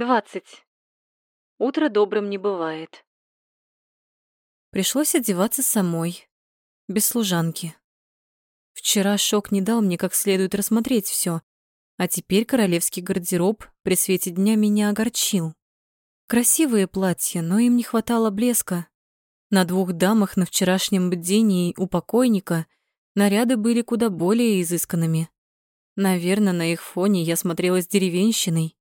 Двадцать. Утро добрым не бывает. Пришлось одеваться самой, без служанки. Вчера шок не дал мне как следует рассмотреть все, а теперь королевский гардероб при свете дня меня огорчил. Красивые платья, но им не хватало блеска. На двух дамах на вчерашнем бдении у покойника наряды были куда более изысканными. Наверное, на их фоне я смотрелась деревенщиной.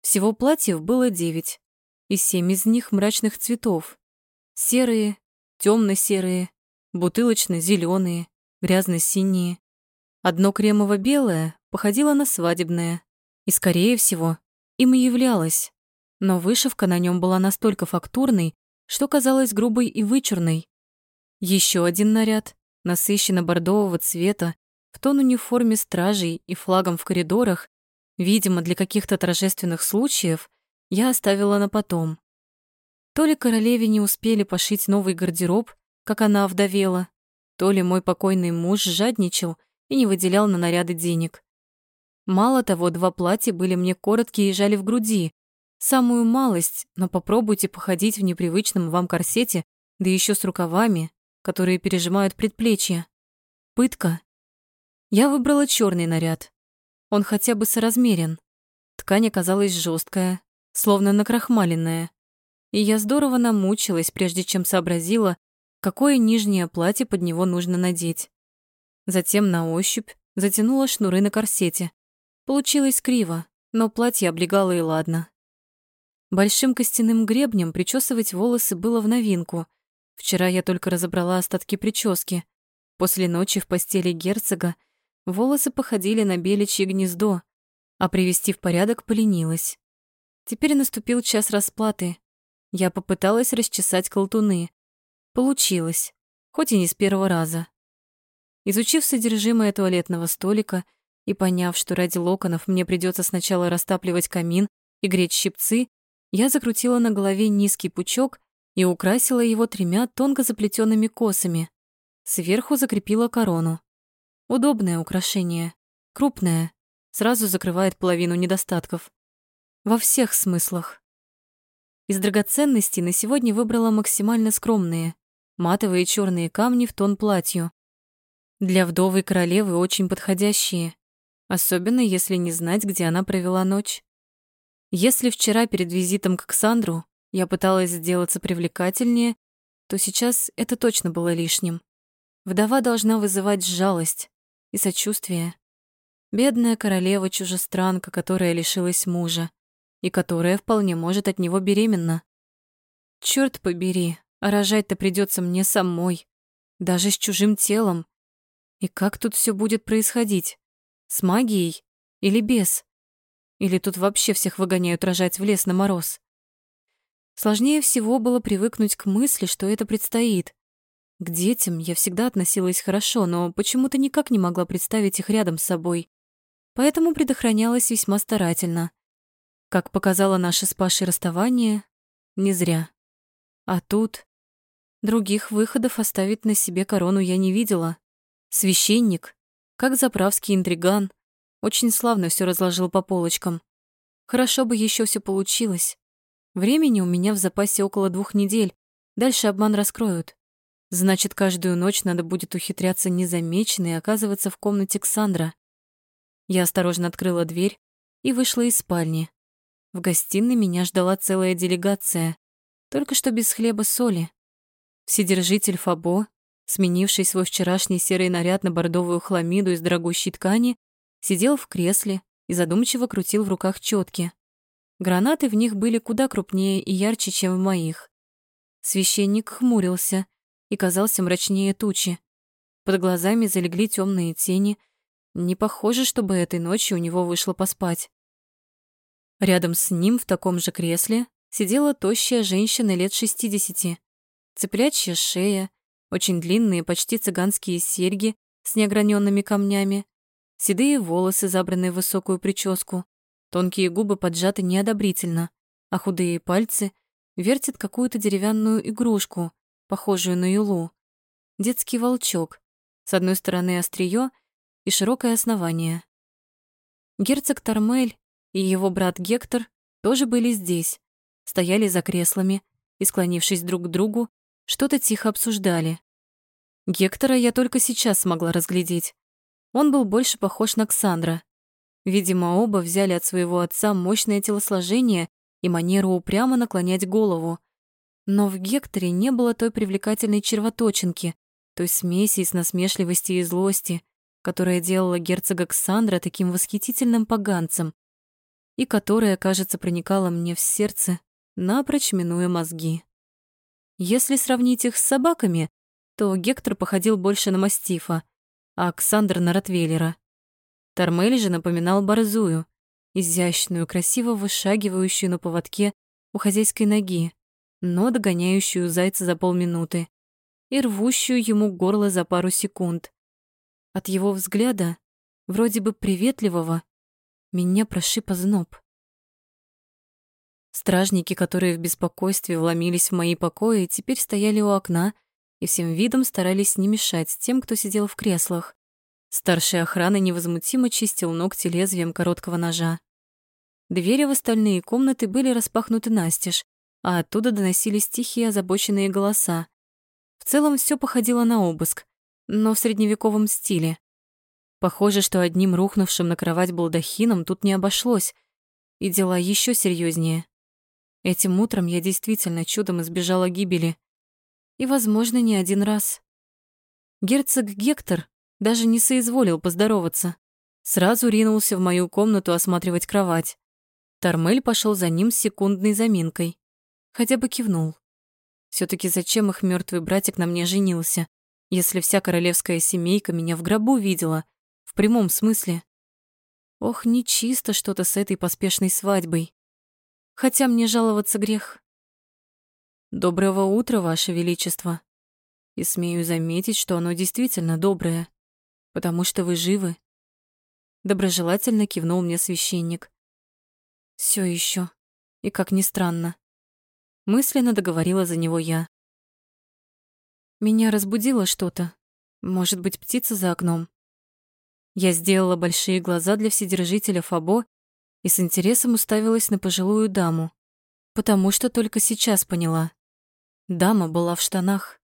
Всего платьев было девять, и семь из них мрачных цветов. Серые, темно-серые, бутылочно-зеленые, грязно-синие. Одно кремово-белое походило на свадебное, и, скорее всего, им и являлось. Но вышивка на нем была настолько фактурной, что казалась грубой и вычурной. Еще один наряд, насыщенно-бордового цвета, в тон униформе стражей и флагом в коридорах, видимо, для каких-то торжественных случаев, я оставила на потом. То ли королеве не успели пошить новый гардероб, как она овдовела, то ли мой покойный муж жадничал и не выделял на наряды денег. Мало того, два платья были мне короткие и жали в груди. Самую малость, но попробуйте походить в непривычном вам корсете, да еще с рукавами, которые пережимают предплечья. Пытка. Я выбрала черный наряд. Он хотя бы соразмерен. Ткань оказалась жесткая, словно накрахмаленная. И я здорово намучилась, прежде чем сообразила, какое нижнее платье под него нужно надеть. Затем на ощупь затянула шнуры на корсете. Получилось криво, но платье облегало и ладно. Большим костяным гребнем причесывать волосы было в новинку. Вчера я только разобрала остатки прически. После ночи в постели герцога волосы походили на беличье гнездо, а привести в порядок поленилась. Теперь наступил час расплаты. Я попыталась расчесать колтуны. Получилось, хоть и не с первого раза. Изучив содержимое туалетного столика и поняв, что ради локонов мне придется сначала растапливать камин и греть щипцы, я закрутила на голове низкий пучок и украсила его тремя тонко заплетенными косами. Сверху закрепила корону. Удобное украшение, крупное, сразу закрывает половину недостатков. Во всех смыслах. Из драгоценностей на сегодня выбрала максимально скромные, матовые черные камни в тон платью. Для вдовы королевы очень подходящие, особенно если не знать, где она провела ночь. Если вчера перед визитом к Ксандру я пыталась сделаться привлекательнее, то сейчас это точно было лишним. Вдова должна вызывать жалость и сочувствие. Бедная королева-чужестранка, которая лишилась мужа и которая вполне может от него беременна. Черт побери, а рожать-то придется мне самой, даже с чужим телом. И как тут все будет происходить? С магией или без? Или тут вообще всех выгоняют рожать в лес на мороз? Сложнее всего было привыкнуть к мысли, что это предстоит. К детям я всегда относилась хорошо, но почему-то никак не могла представить их рядом с собой. Поэтому предохранялась весьма старательно. Как показало наше с Пашей расставание, не зря. А тут других выходов оставить на себе корону я не видела. Священник, как заправский интриган, очень славно все разложил по полочкам. Хорошо бы еще все получилось. Времени у меня в запасе около двух недель. Дальше обман раскроют. Значит, каждую ночь надо будет ухитряться незамеченной и оказываться в комнате Ксандра. Я осторожно открыла дверь и вышла из спальни. В гостиной меня ждала целая делегация, только что без хлеба-соли. Вседержитель Фабо, сменивший свой вчерашний серый наряд на бордовую хламиду из дорогущей ткани, сидел в кресле и задумчиво крутил в руках четки. Гранаты в них были куда крупнее и ярче, чем в моих. Священник хмурился и казался мрачнее тучи. Под глазами залегли темные тени. Не похоже, чтобы этой ночью у него вышло поспать. Рядом с ним в таком же кресле сидела тощая женщина лет шестидесяти. Цыплячья шея, очень длинные, почти цыганские серьги с неограненными камнями, седые волосы, забранные в высокую прическу, тонкие губы поджаты неодобрительно, а худые пальцы вертят какую-то деревянную игрушку, похожую на юлу. Детский волчок, с одной стороны острие и широкое основание. Герцог Тормель и его брат Гектор тоже были здесь, стояли за креслами и, склонившись друг к другу, что-то тихо обсуждали. Гектора я только сейчас смогла разглядеть. Он был больше похож на Ксандра. Видимо, оба взяли от своего отца мощное телосложение и манеру упрямо наклонять голову. Но в Гекторе не было той привлекательной червоточинки, той смеси из насмешливости и злости, которая делала герцога Ксандра таким восхитительным поганцем и которая, кажется, проникала мне в сердце, напрочь минуя мозги. Если сравнить их с собаками, то Гектор походил больше на мастифа, а Оксандр — на ротвейлера. Тормель же напоминал борзую, изящную, красиво вышагивающую на поводке у хозяйской ноги, но догоняющую зайца за полминуты и рвущую ему горло за пару секунд. От его взгляда, вроде бы приветливого, меня прошиб озноб. Стражники, которые в беспокойстве вломились в мои покои, теперь стояли у окна и всем видом старались не мешать тем, кто сидел в креслах. Старший охраны невозмутимо чистил ногти лезвием короткого ножа. Двери в остальные комнаты были распахнуты настежь, а оттуда доносились тихие озабоченные голоса. В целом все походило на обыск, но в средневековом стиле. Похоже, что одним рухнувшим на кровать балдахином тут не обошлось, и дела еще серьезнее. Этим утром я действительно чудом избежала гибели. И, возможно, не один раз. Герцог Гектор даже не соизволил поздороваться. Сразу ринулся в мою комнату осматривать кровать. Тормель пошел за ним с секундной заминкой. Хотя бы кивнул. все таки зачем их мертвый братик на мне женился, если вся королевская семейка меня в гробу видела, в прямом смысле? Ох, нечисто что-то с этой поспешной свадьбой хотя мне жаловаться грех. Доброго утра, Ваше Величество. И смею заметить, что оно действительно доброе, потому что вы живы. Доброжелательно кивнул мне священник. Все еще, и как ни странно. Мысленно договорила за него я. Меня разбудило что-то. Может быть, птица за окном. Я сделала большие глаза для вседержителя Фабо и с интересом уставилась на пожилую даму, потому что только сейчас поняла. Дама была в штанах.